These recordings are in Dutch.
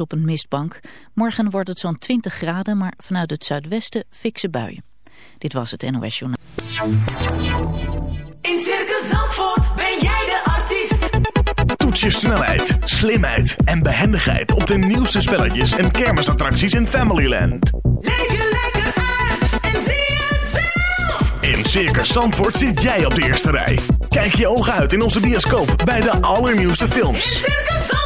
op een mistbank. Morgen wordt het zo'n 20 graden, maar vanuit het zuidwesten fikse buien. Dit was het NOS Journaal. In Circus Zandvoort ben jij de artiest. Toets je snelheid, slimheid en behendigheid op de nieuwste spelletjes en kermisattracties in Familyland. Leef je lekker uit en zie het zelf. In Circus Zandvoort zit jij op de eerste rij. Kijk je ogen uit in onze bioscoop bij de allernieuwste films. In Circus Zandvoort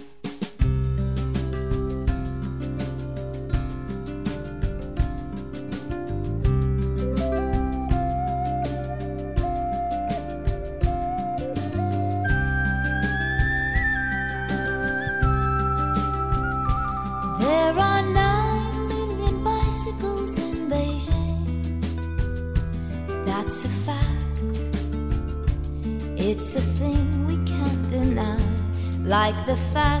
Like the fact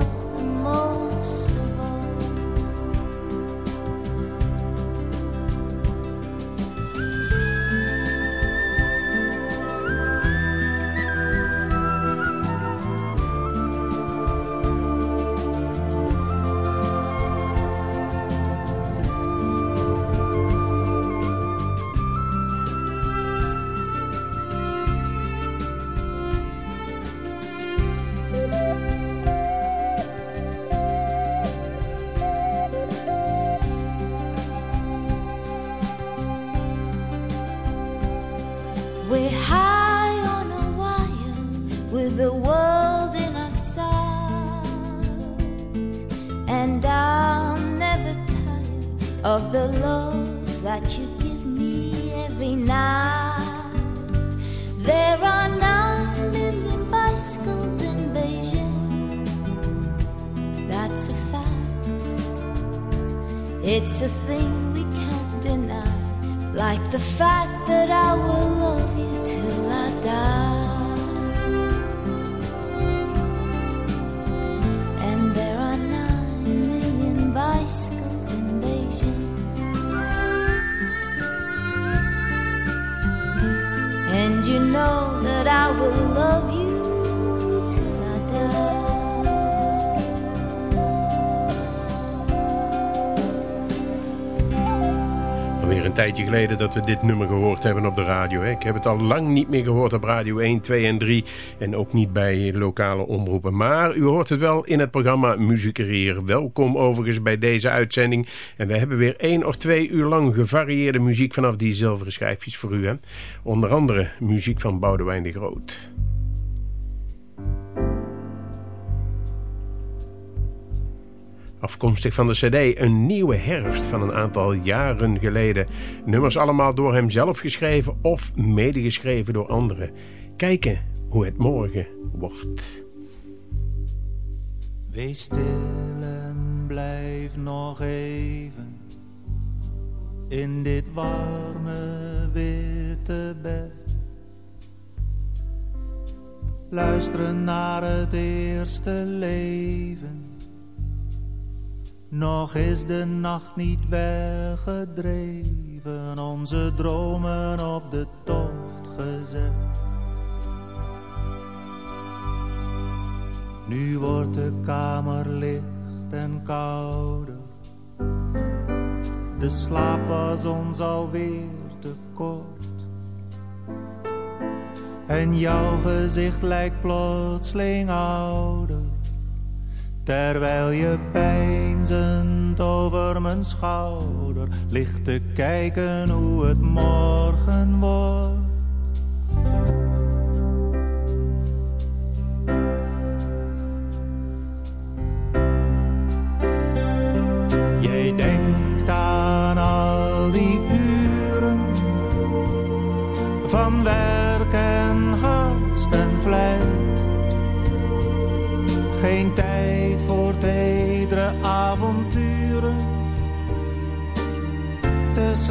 know that I will love you een tijdje geleden dat we dit nummer gehoord hebben op de radio. Hè. Ik heb het al lang niet meer gehoord op Radio 1, 2 en 3. En ook niet bij lokale omroepen. Maar u hoort het wel in het programma Muziekerier. Welkom overigens bij deze uitzending. En we hebben weer één of twee uur lang gevarieerde muziek vanaf die zilveren schijfjes voor u. Hè. Onder andere muziek van Boudewijn de Groot. Afkomstig van de cd Een Nieuwe Herfst van een aantal jaren geleden. Nummers allemaal door hem zelf geschreven of medegeschreven door anderen. Kijken hoe het morgen wordt. Wees stil en blijf nog even in dit warme witte bed. Luisteren naar het eerste leven. Nog is de nacht niet weggedreven. onze dromen op de tocht gezet. Nu wordt de kamer licht en kouder. De slaap was ons alweer te kort. En jouw gezicht lijkt plotseling ouder. Terwijl je peinzend over mijn schouder ligt te kijken hoe het morgen wordt.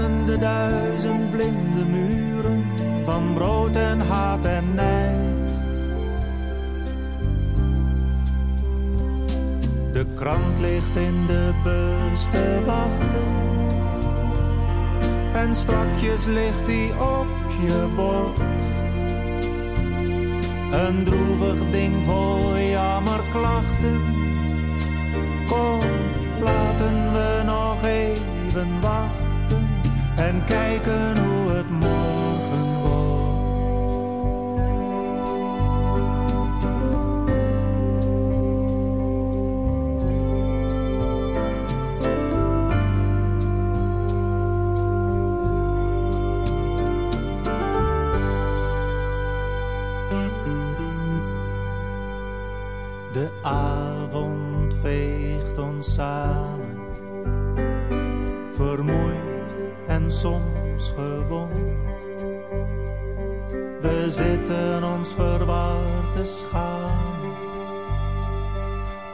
De duizend blinde muren van brood en haat en nijd. De krant ligt in de bus te wachten. En strakjes ligt die op je bord. Een droevig ding vol jammerklachten. Kom, laten we nog even wachten. En kijken hoe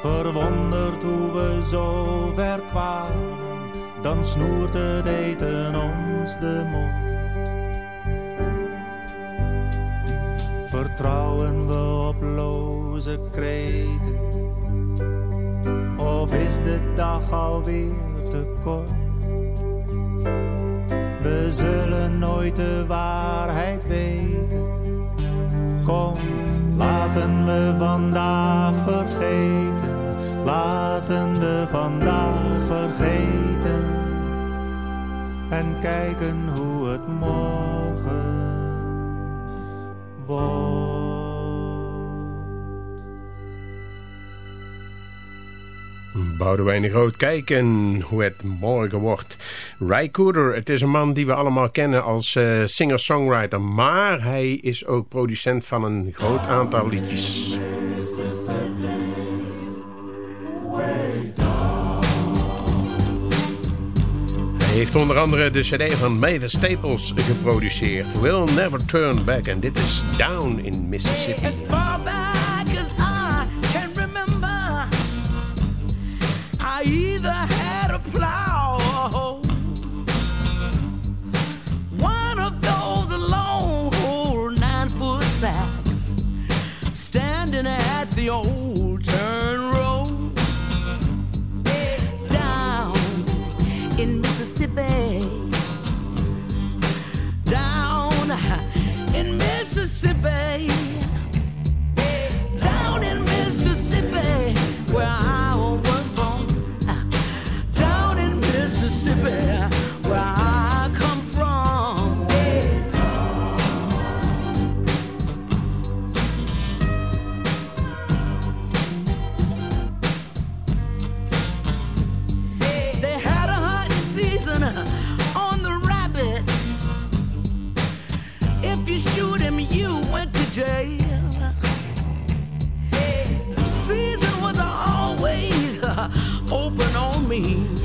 verwonderd hoe we zo ver kwamen. Dan snoert het eten ons de mond. Vertrouwen we op loze kreten? Of is de dag alweer te kort? We zullen nooit de waarheid weten. Kom, laten we vandaag vergeten. Vandaag vergeten. En kijken hoe het morgen wordt. Boudewijn de Groot kijken hoe het morgen wordt. Ry Cooder, het is een man die we allemaal kennen als eh, singer-songwriter. Maar hij is ook producent van een groot aantal liedjes. Heeft onder andere de cd van Mavis Staples geproduceerd. We'll Never Turn Back. En dit is Down in Mississippi. Jail. Season was always open on me.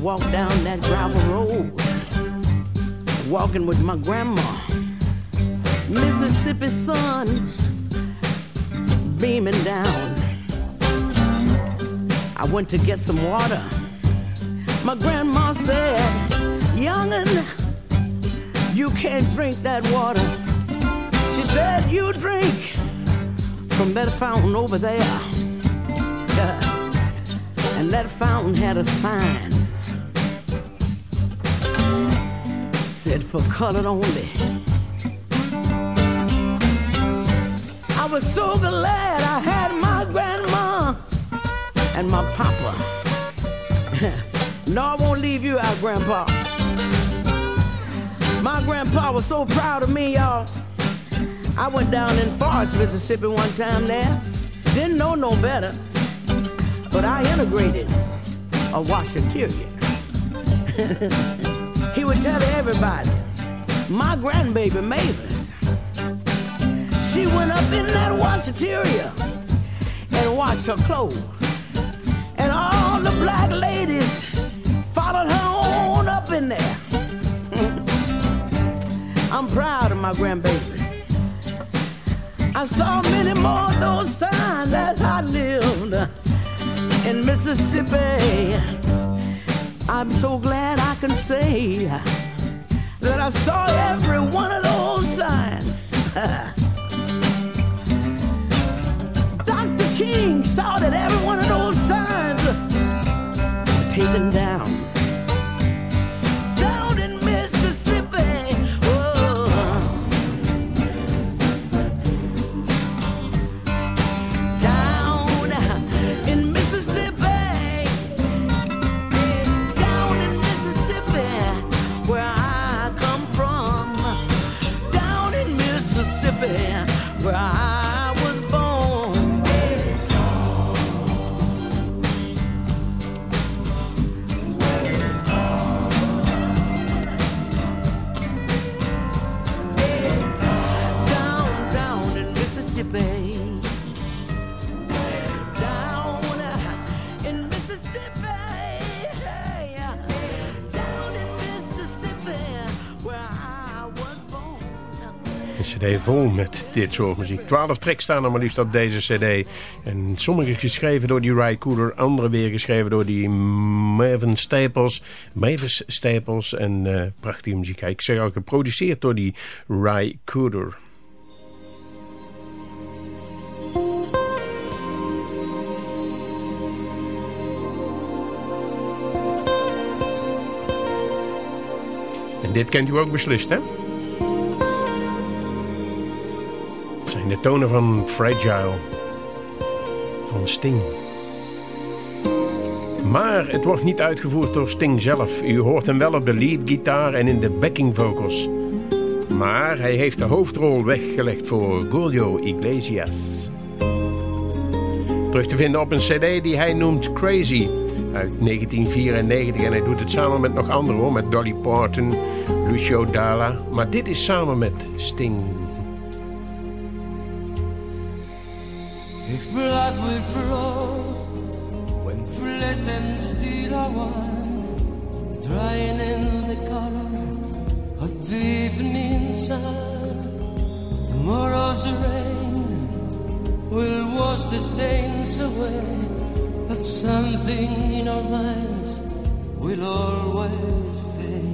Walk down that gravel road, walking with my grandma. Mississippi sun beaming down. I went to get some water. My grandma said, Youngin', you can't drink that water. She said, You drink from that fountain over there. Yeah. And that fountain had a sign. Said for colored only. I was so glad I had my grandma and my papa. no, I won't leave you out, Grandpa. My grandpa was so proud of me, y'all. I went down in Forest, Mississippi one time there. Didn't know no better. But I integrated a washateria. he would tell everybody, my grandbaby Mavis, she went up in that washateria and washed her clothes. And all the black ladies followed her on up in there. I'm proud of my grandbaby. I saw many more of those signs as I lived in Mississippi. I'm so glad I can say that I saw every one of those signs. Dr. King saw that every one of those signs were taken down. Cd vol met dit soort muziek. Twaalf tracks staan er maar liefst op deze cd. En sommige geschreven door die Ry Cooder, andere weer geschreven door die Maven Staples, Mavis Staples en uh, prachtige muziek. Ik zeg ook geproduceerd door die Ry Cooder. En dit kent u ook beslist, hè? De tonen van Fragile van Sting. Maar het wordt niet uitgevoerd door Sting zelf. U hoort hem wel op de leadgitaar en in de backing vocals. Maar hij heeft de hoofdrol weggelegd voor Julio Iglesias. Terug te vinden op een cd die hij noemt Crazy uit 1994. En hij doet het samen met nog anderen hoor, met Dolly Parton, Lucio Dalla. Maar dit is samen met Sting. Evening sun. Tomorrow's rain will wash the stains away, but something in our minds will always stay.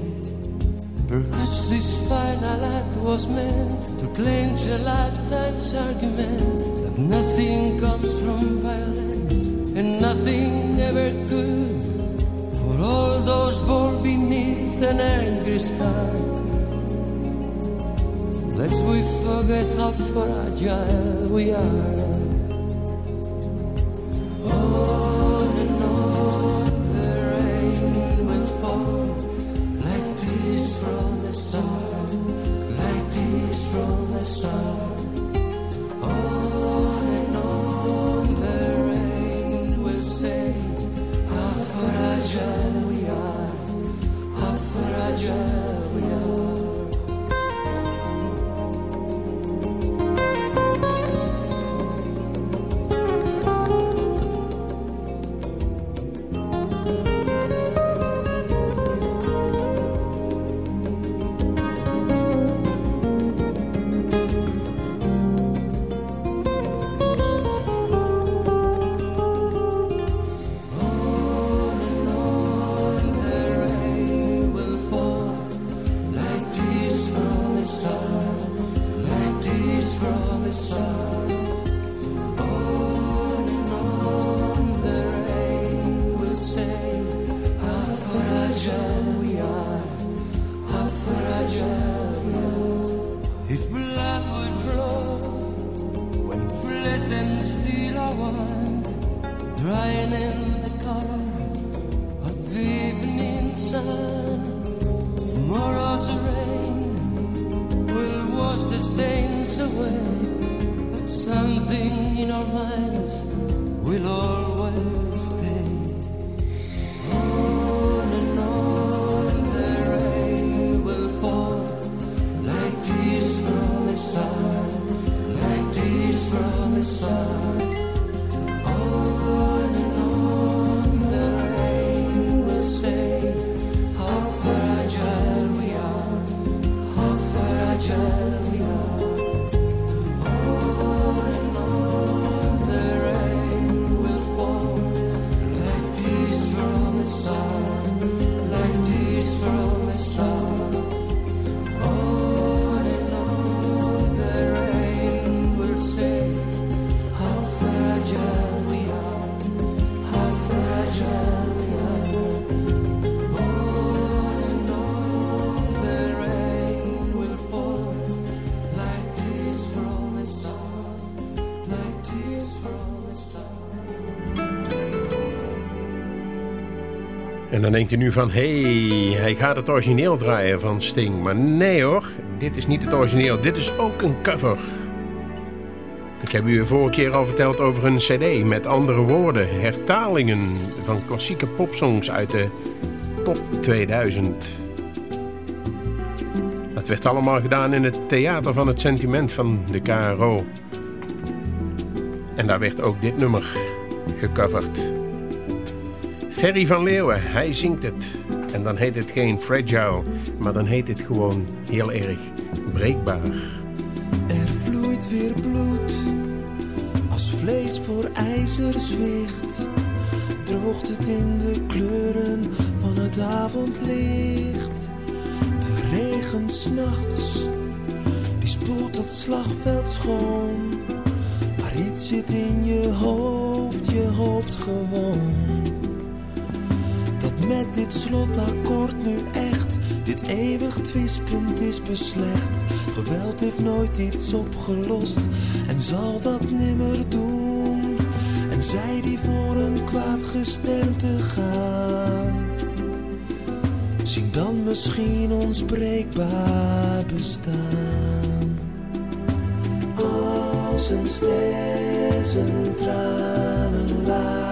Perhaps this final act was meant to clinch a lifetime's argument that Nothing comes from violence, and nothing ever could. For all those born beneath an angry star, lest we forget how fragile we are. En dan denkt u nu van, hé, hey, hij gaat het origineel draaien van Sting. Maar nee hoor, dit is niet het origineel. Dit is ook een cover. Ik heb u vorige keer al verteld over een cd met andere woorden. Hertalingen van klassieke popsongs uit de top 2000. Dat werd allemaal gedaan in het Theater van het Sentiment van de KRO. En daar werd ook dit nummer gecoverd. Ferry van Leeuwen, hij zingt het. En dan heet het geen fragile, maar dan heet het gewoon heel erg breekbaar. Er vloeit weer bloed, als vlees voor ijzer zwicht. Droogt het in de kleuren van het avondlicht. De regen s'nachts, die spoelt het slagveld schoon. Maar iets zit in je hoofd, je hoopt gewoon. Met dit slotakkoord nu echt dit eeuwig twistpunt is beslecht. Geweld heeft nooit iets opgelost en zal dat nimmer doen. En zij die voor een kwaad gesternte gaan, zien dan misschien ons breekbaar bestaan. Als een ster zijn tranen laat,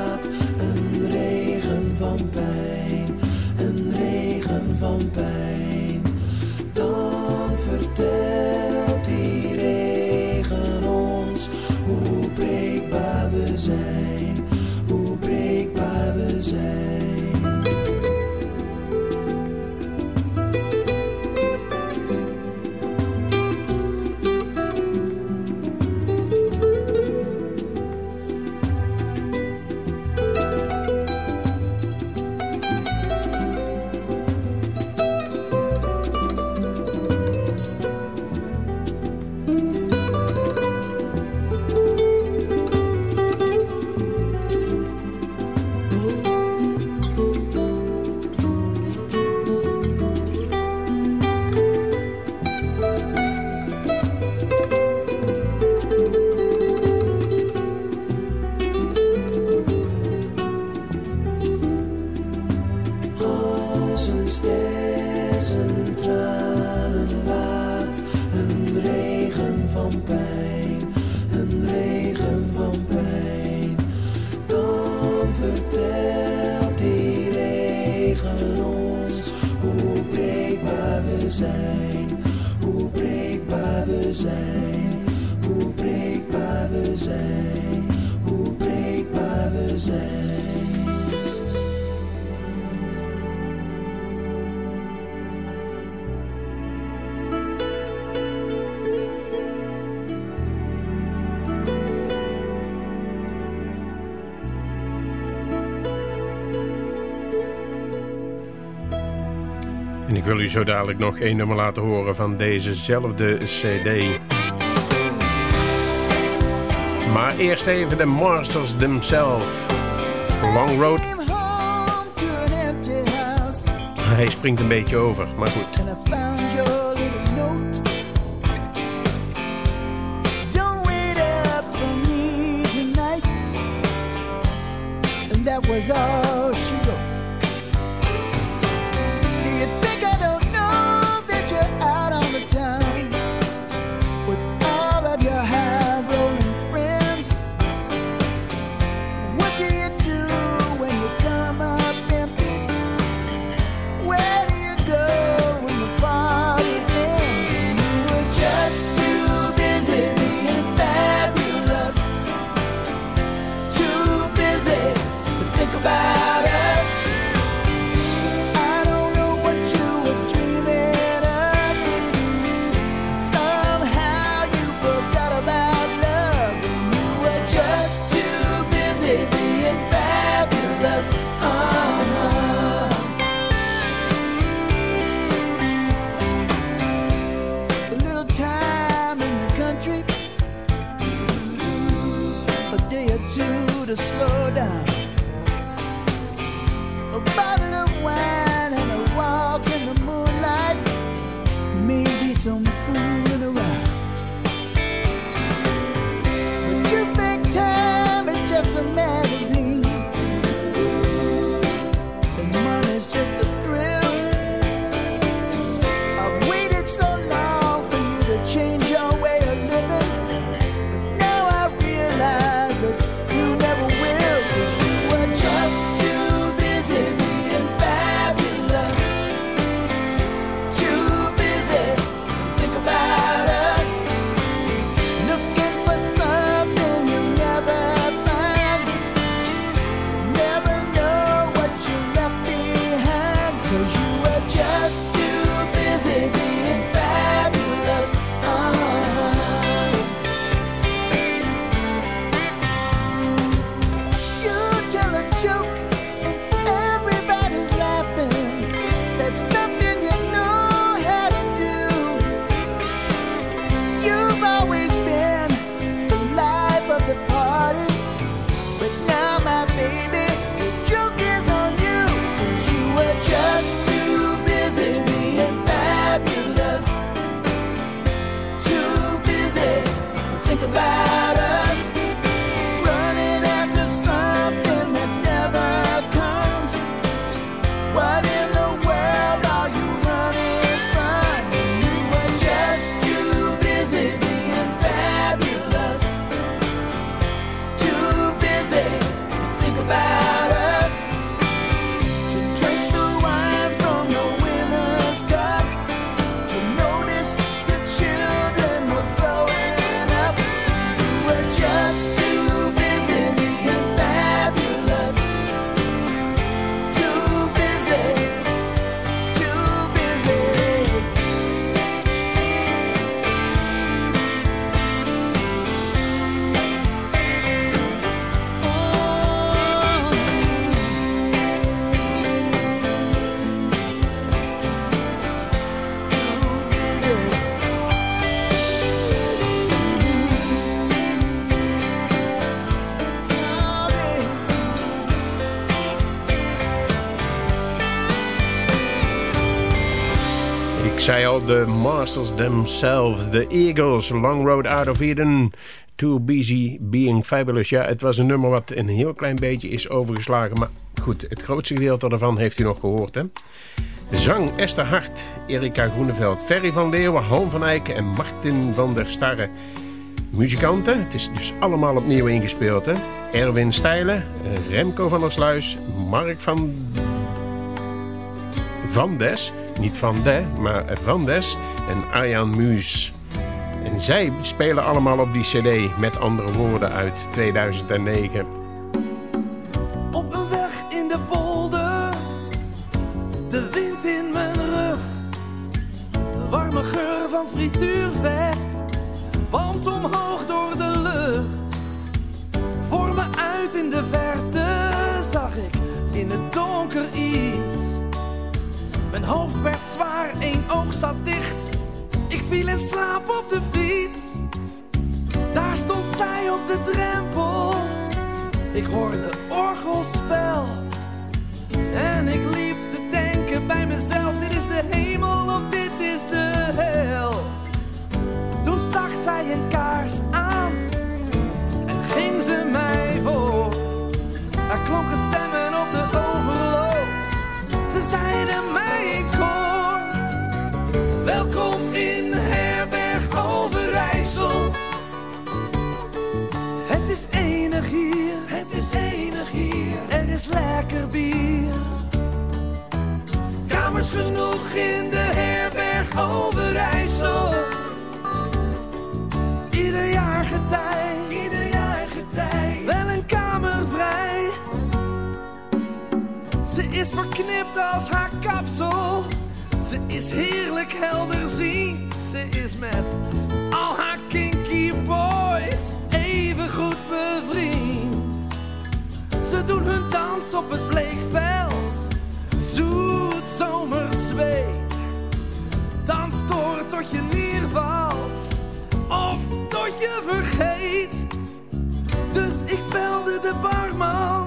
u zo dadelijk nog één nummer laten horen van dezezelfde cd. Maar eerst even de monsters themselves. Long Road. Hij springt een beetje over, maar goed. was all Ik zei al, de Masters themselves, de Eagles, Long Road Out of Eden, Too Busy Being Fabulous. Ja, het was een nummer wat een heel klein beetje is overgeslagen, maar goed, het grootste gedeelte daarvan heeft u nog gehoord, hè? Zang Esther Hart, Erika Groeneveld, Ferry van Leeuwen, Han van Eyck en Martin van der Starre. Muzikanten, het is dus allemaal opnieuw ingespeeld, hè? Erwin Stijlen, Remco van der Sluis, Mark van van Des, niet Van De, maar Van Des en Arjan Muus. En zij spelen allemaal op die cd, met andere woorden, uit 2009. Op een weg in de polder, de wind in mijn rug, de warme geur van frituurvet, want omhoog door de lucht. Voor me uit in de verte zag ik in het donker iets. Mijn hoofd werd zwaar, één oog zat dicht. Ik viel in slaap op de fiets. Daar stond zij op de drempel. Ik hoorde orgelspel. En ik liep te denken bij mezelf: dit is de hemel of dit is de hel. Toen stak zij een kaars aan in de herberg Overijssel. Ieder jaar getij, ieder jaar getij, wel een kamer vrij. Ze is verknipt als haar kapsel. Ze is heerlijk helderziend. Ze is met al haar kinky boys even goed bevriend. Ze doen hun dans op het bleekveld. Zomerzweet. Dans tot je neervalt. Of tot je vergeet. Dus ik belde de barman.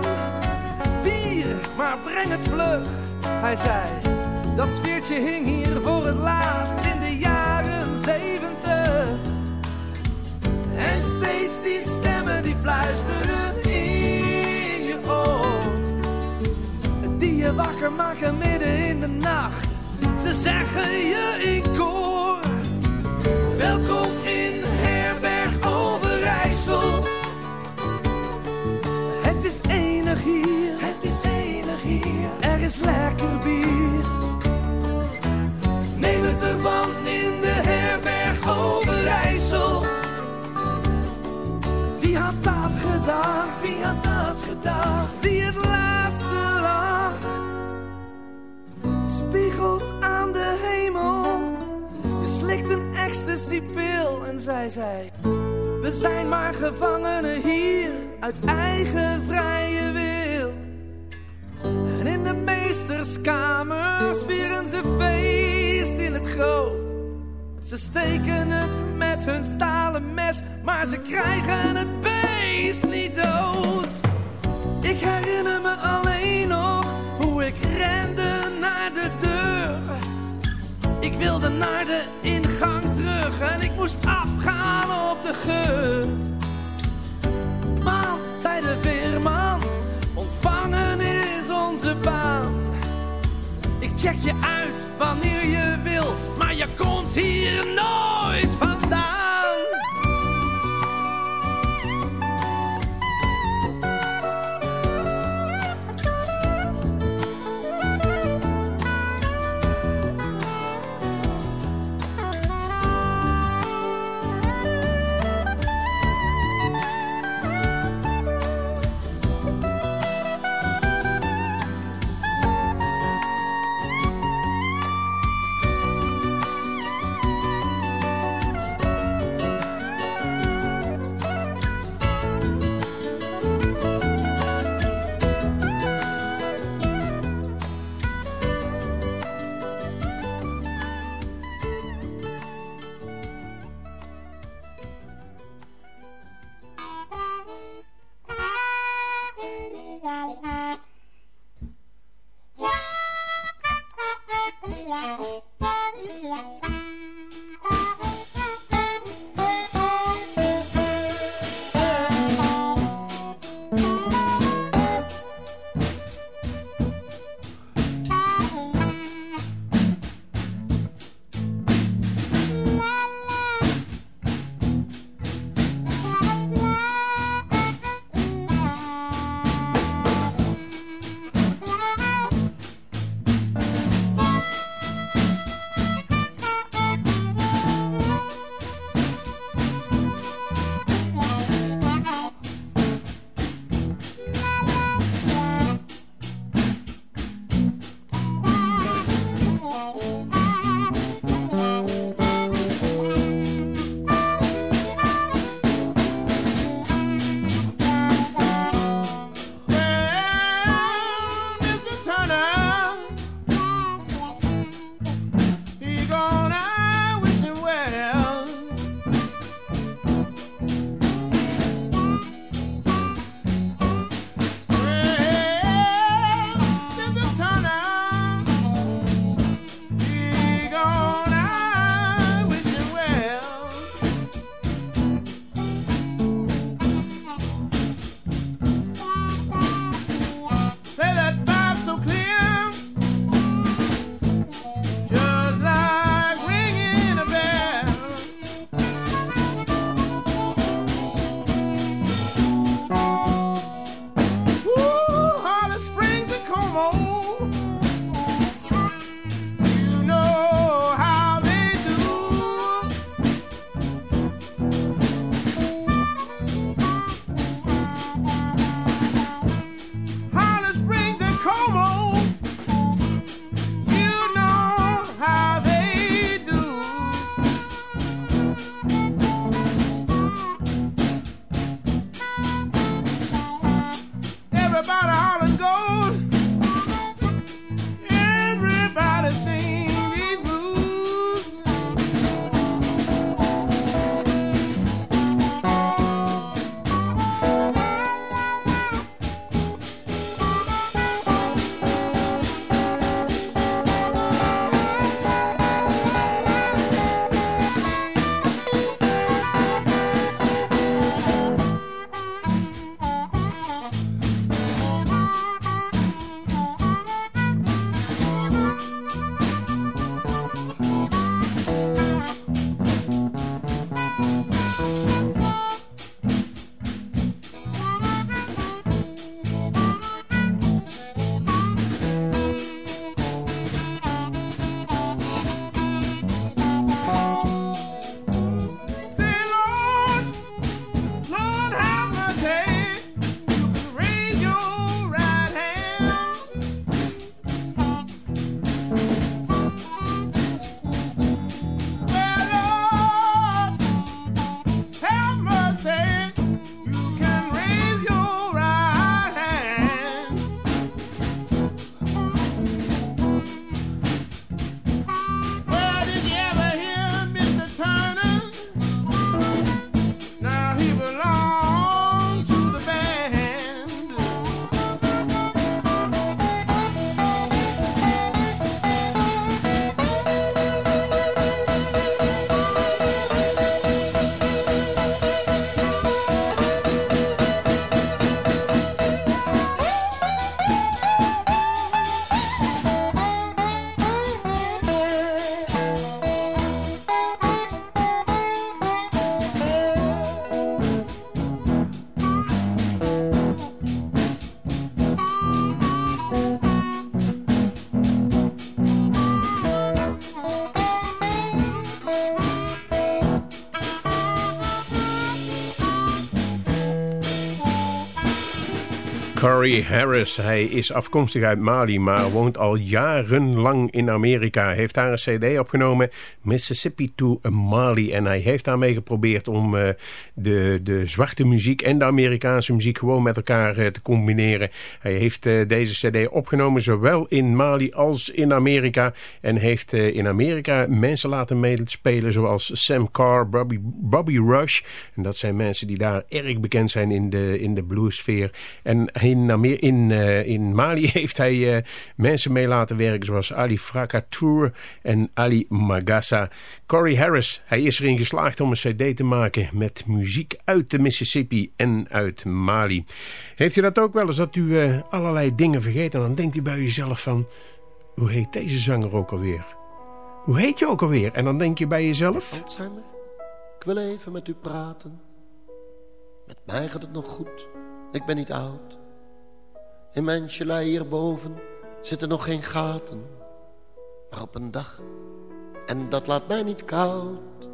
Bier, maar breng het vlug. Hij zei, dat sfeertje hing hier voor het laatst in de jaren zeventig. En steeds die stemmen die fluisteren in je oor. Die je wakker maken midden in de nacht. Ze zeggen je in koor. Welkom in herberg Overijssel. Het is enig hier. Het is enig hier. Er is lekker bier. Neem het ervan in de herberg Overijssel. Wie had dat gedaan? Wie had dat gedaan? Wie het laatste lag? Spiegels slikt een ecstasy-pil en zij zei... We zijn maar gevangenen hier uit eigen vrije wil. En in de meesterskamers vieren ze feest in het groot. Ze steken het met hun stalen mes, maar ze krijgen het beest niet dood. Ik herinner me alleen nog hoe ik rende naar de deur. Ik wilde naar de ik moest afgaan op de geur. Man, zei de veerman, ontvangen is onze baan. Ik check je uit wanneer je wilt, maar je komt hier nooit Corey Harris. Hij is afkomstig uit Mali, maar woont al jarenlang in Amerika. Heeft daar een cd opgenomen, Mississippi to Mali. En hij heeft daarmee geprobeerd om uh, de, de zwarte muziek en de Amerikaanse muziek gewoon met elkaar uh, te combineren. Hij heeft uh, deze cd opgenomen zowel in Mali als in Amerika. En heeft in Amerika mensen laten meespelen zoals Sam Carr, Bobby, Rush. En dat zijn mensen die daar erg bekend zijn in de, in de bluessfeer. En in, uh, in Mali heeft hij uh, mensen mee laten werken zoals Ali Fracatour en Ali Magassa. Corey Harris, hij is erin geslaagd om een cd te maken met muziek uit de Mississippi en uit Mali. Heeft u dat ook wel eens, dat u uh, allerlei dingen vergeet en dan denkt u bij jezelf van... Hoe heet deze zanger ook alweer? Hoe heet je ook alweer? En dan denk je bij jezelf... Alzheimer, ik wil even met u praten. Met mij gaat het nog goed, ik ben niet oud. In mijn gelei hierboven zitten nog geen gaten. Maar op een dag, en dat laat mij niet koud,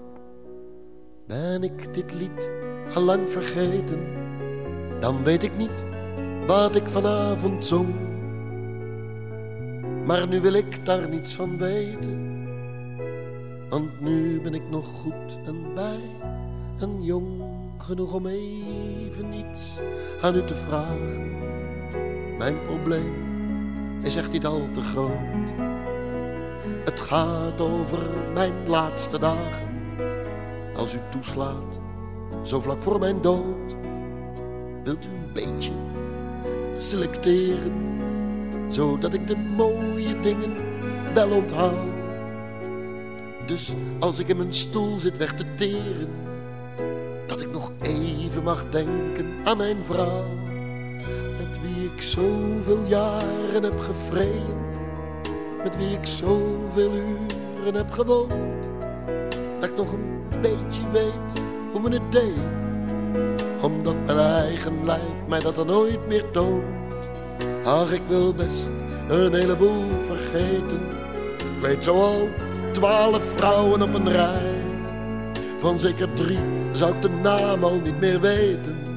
ben ik dit lied al lang vergeten. Dan weet ik niet wat ik vanavond zong. Maar nu wil ik daar niets van weten. Want nu ben ik nog goed en bij en jong genoeg om even iets aan u te vragen mijn probleem is echt niet al te groot. Het gaat over mijn laatste dagen. Als u toeslaat, zo vlak voor mijn dood. Wilt u een beetje selecteren, zodat ik de mooie dingen wel onthaal. Dus als ik in mijn stoel zit weg te teren, dat ik nog even mag denken aan mijn vrouw ik zoveel jaren heb gevreemd, met wie ik zoveel uren heb gewoond, dat ik nog een beetje weet hoe we het deden, omdat mijn eigen lijf mij dat dan nooit meer toont. Ach, ik wil best een heleboel vergeten, ik weet zo al twaalf vrouwen op een rij, van zeker drie zou ik de naam al niet meer weten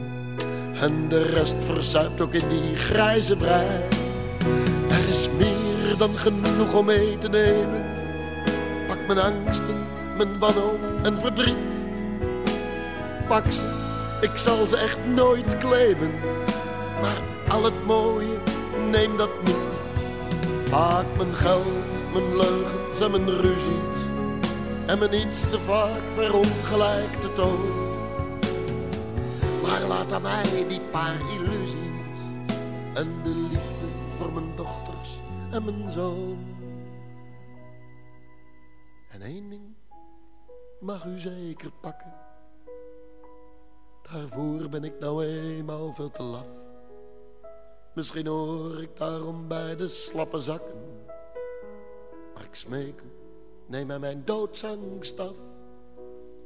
en de rest verzuipt ook in die grijze brei. Er is meer dan genoeg om mee te nemen. Pak mijn angsten, mijn wanhoop en verdriet. Pak ze, ik zal ze echt nooit claimen. Maar al het mooie, neem dat niet. Maak mijn geld, mijn leugens en mijn ruzies. En mijn iets te vaak verongelijkte toon. Maar laat aan mij die paar illusies. En de liefde voor mijn dochters en mijn zoon. En één ding mag u zeker pakken. Daarvoor ben ik nou eenmaal veel te laf. Misschien hoor ik daarom bij de slappe zakken. Maar ik smeek u, neem mij mijn doodsangst af.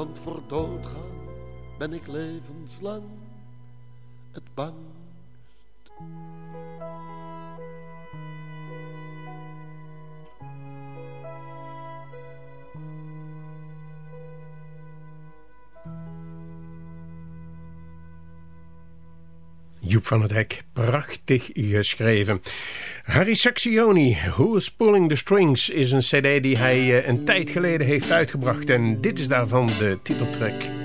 Want voor doodgaan ben ik levenslang het bangst. Joep van het Hek, prachtig geschreven. Harry Saxioni, Who's Pulling the Strings, is een cd die hij eh, een tijd geleden heeft uitgebracht. En dit is daarvan de titeltrack.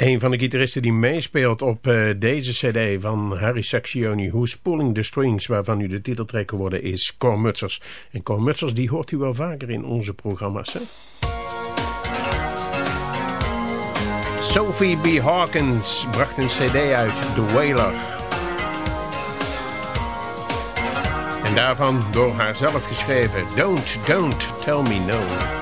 Een van de gitaristen die meespeelt op uh, deze cd van Harry Saxioni, Who's Pulling the Strings, waarvan nu de titeltrekker geworden is Cor Mutsers. En Cor Mutsers die hoort u wel vaker in onze programma's. Hè? Sophie B. Hawkins bracht een cd uit, The Wailer. En daarvan door haarzelf geschreven, Don't, Don't Tell Me No.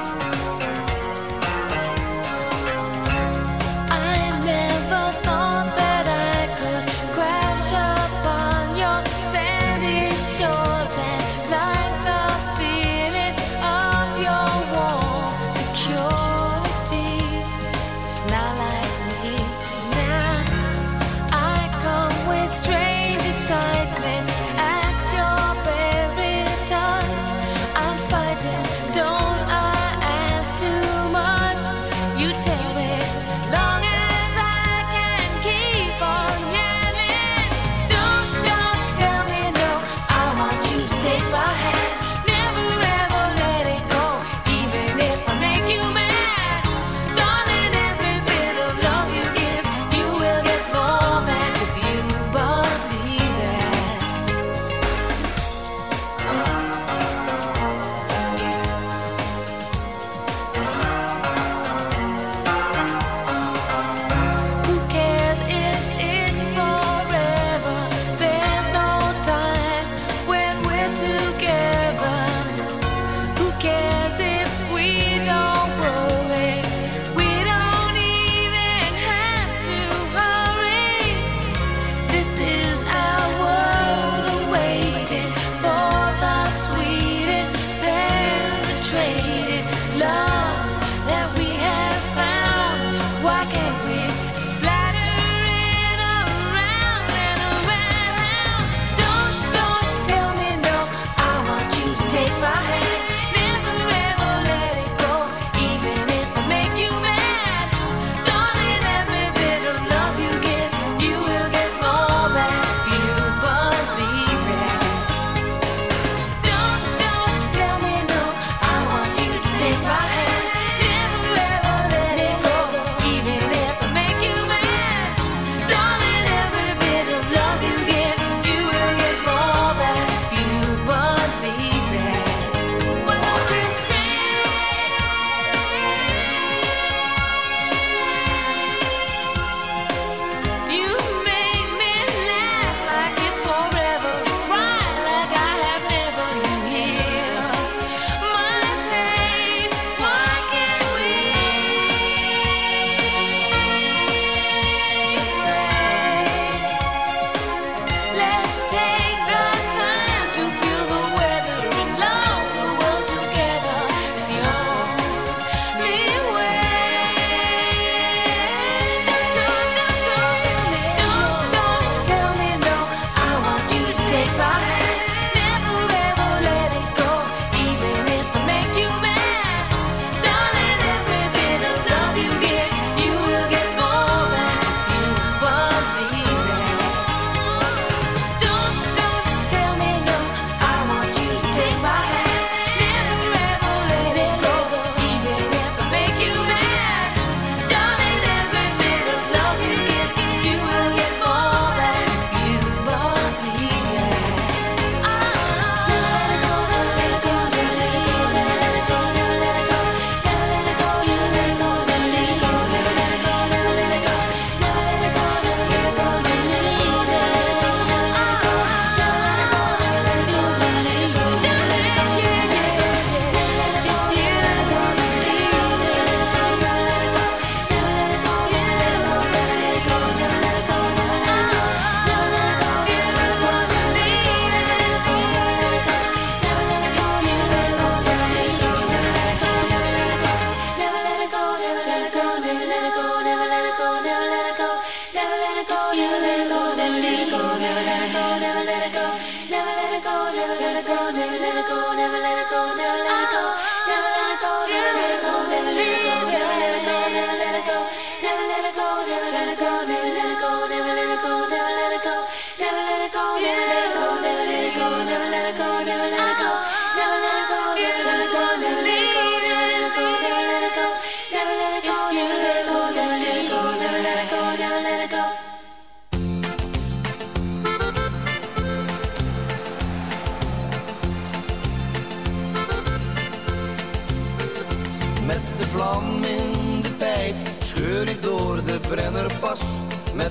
gotta go, never gonna go, never, never.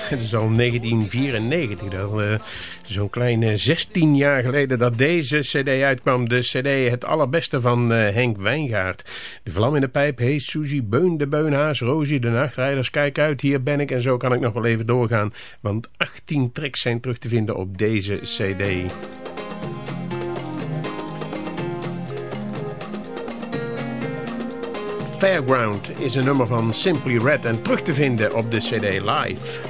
Het is al 1994, dat, uh, zo'n kleine 16 jaar geleden dat deze cd uitkwam. De cd Het Allerbeste van uh, Henk Wijngaard. De vlam in de pijp, Hey Suzy, Beun de Beunhaas, Rosie de Nachtrijders, kijk uit, hier ben ik. En zo kan ik nog wel even doorgaan, want 18 tracks zijn terug te vinden op deze cd. Fairground is een nummer van Simply Red en terug te vinden op de CD Live.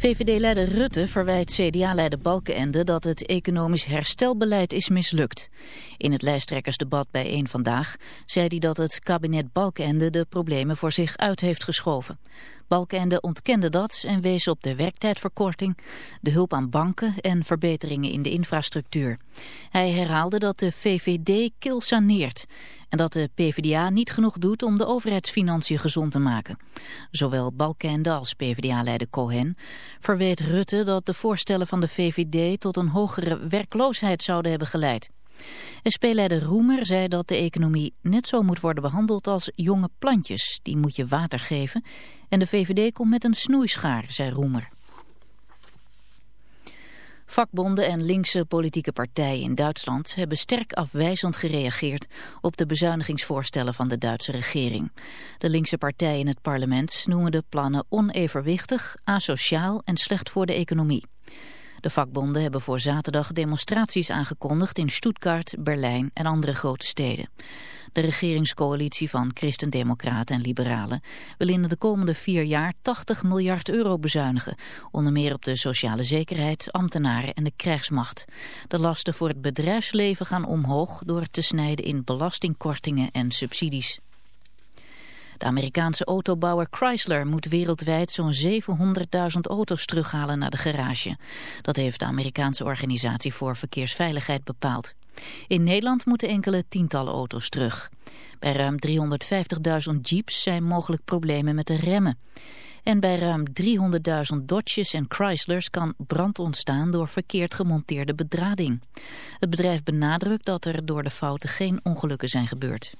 VVD-leider Rutte verwijt CDA-leider Balkenende dat het economisch herstelbeleid is mislukt. In het lijsttrekkersdebat bij Eén Vandaag zei hij dat het kabinet Balkenende de problemen voor zich uit heeft geschoven. Balkenende ontkende dat en wees op de werktijdverkorting, de hulp aan banken en verbeteringen in de infrastructuur. Hij herhaalde dat de VVD kil saneert en dat de PvdA niet genoeg doet om de overheidsfinanciën gezond te maken. Zowel Balkenende als PvdA-leider Cohen verweet Rutte dat de voorstellen van de VVD tot een hogere werkloosheid zouden hebben geleid. SP-leider Roemer zei dat de economie net zo moet worden behandeld als jonge plantjes. Die moet je water geven. En de VVD komt met een snoeischaar, zei Roemer. Vakbonden en linkse politieke partijen in Duitsland hebben sterk afwijzend gereageerd op de bezuinigingsvoorstellen van de Duitse regering. De linkse partijen in het parlement noemen de plannen onevenwichtig, asociaal en slecht voor de economie. De vakbonden hebben voor zaterdag demonstraties aangekondigd in Stuttgart, Berlijn en andere grote steden. De regeringscoalitie van Christendemocraten en Liberalen wil in de komende vier jaar 80 miljard euro bezuinigen. Onder meer op de sociale zekerheid, ambtenaren en de krijgsmacht. De lasten voor het bedrijfsleven gaan omhoog door te snijden in belastingkortingen en subsidies. De Amerikaanse autobouwer Chrysler moet wereldwijd zo'n 700.000 auto's terughalen naar de garage. Dat heeft de Amerikaanse organisatie voor verkeersveiligheid bepaald. In Nederland moeten enkele tientallen auto's terug. Bij ruim 350.000 jeeps zijn mogelijk problemen met de remmen. En bij ruim 300.000 Dodges en Chryslers kan brand ontstaan door verkeerd gemonteerde bedrading. Het bedrijf benadrukt dat er door de fouten geen ongelukken zijn gebeurd.